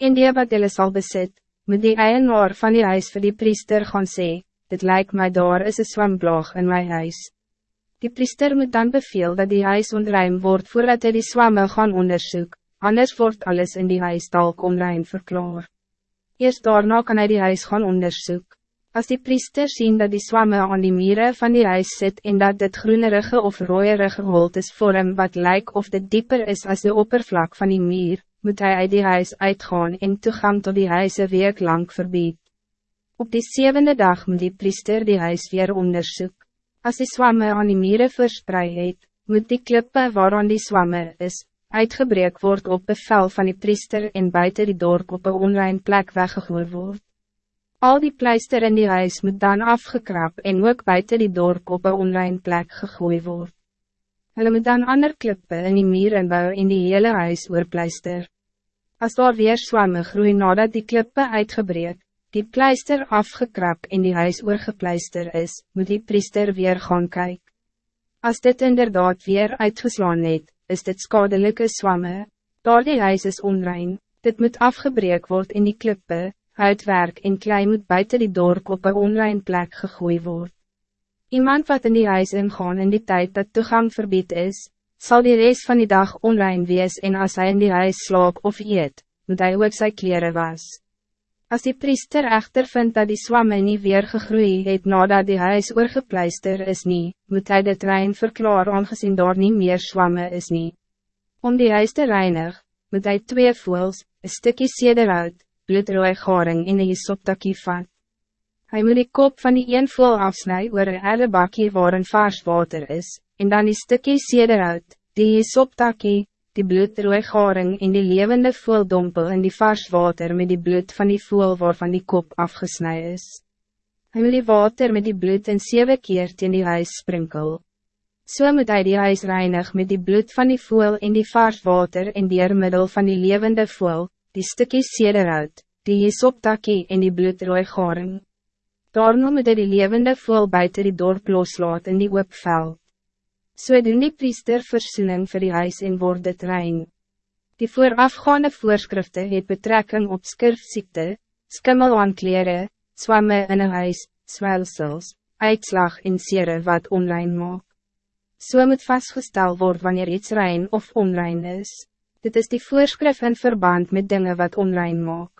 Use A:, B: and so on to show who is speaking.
A: En die wat jylle sal besit, moet die eienaar van die huis voor die priester gaan sê, dit lijkt mij daar is een zwemblaag in mijn huis. Die priester moet dan beveel dat die huis onrein wordt voordat hij die zwamme gaan onderzoek, anders wordt alles in die huis talk onrein verklaar. Eerst daarna kan hij die huis gaan onderzoek. Als die priester zien dat die zwamme aan die mieren van die huis zit en dat dit groenerige of rooierige holt is vorm wat lijkt of dit dieper is als de oppervlak van die mier, moet hij uit die huis uitgaan en toegang tot die huis een week lang verbied. Op die zevende dag moet die priester die huis weer onderzoek. Als die zwamme aan die mieren verspreid het, moet die klippe waaraan die zwamme is, uitgebreek word op bevel van die priester en buiten die dorp op een onrein plek weggegooid word. Al die pleister in die huis moet dan afgekrap en ook buiten die dorp op een onrein plek gegooid word. Hulle moet dan ander klippe in die muur inbou en die hele huis oorpleister. As daar weer swamme groei nadat die klippe uitgebreek, die pleister afgekrap en die huis oorgepleister is, moet die priester weer gaan kijken. Als dit inderdaad weer uitgeslaan het, is dit skadelijke swamme. Daar die huis is onrein, dit moet afgebreek worden in die klippe, uitwerk en klei moet buiten die dorp op een onrein plek gegooid worden. Iemand wat in die huis ingaan in die tijd dat toegang verbied is, zal die rest van die dag onrein wees en als hij in die huis slaap of eet, moet hij ook sy kleren was. Als die priester echter vindt dat die swamme niet weer gegroeid het nadat die huis oorgepleister is niet, moet hij de trein verklaar aangezien daar niet meer swamme is niet. Om die huis te reinig, moet hij twee voels, een stukje sederhout, bloedrooi garing en een soptakkie vat. Hij moet die kop van die een voel afsnijden oor een hele bakkie waarin vaars water is, en dan die stukje sederhout, die soptakkie, die bloedrooi garing en die levende voel dompel in die vars water met die bloed van die voel waarvan die kop afgesnij is. Hij moet die water met die bloed in zeven keer in die huis sprinkel. So moet hij die huis reinig met die bloed van die voel in die vars water en die middel van die levende voel, die stukjes sederhout, die hisoptakkie en die bloedrooi garing. Daarom moet hy die levende voel buiten die dorp loslaat in die oopveld. So doen die priester versoening vir die huis en word dit rein. Die voorafgaande voorschriften het betrekking op skirfziekte, skimmel aan kleren, swamme in een huis, swelsels, uitslag en sere wat onrein maak. So moet vastgesteld worden wanneer iets rein of onrein is. Dit is die voorschrift in verband met dingen wat onrein maak.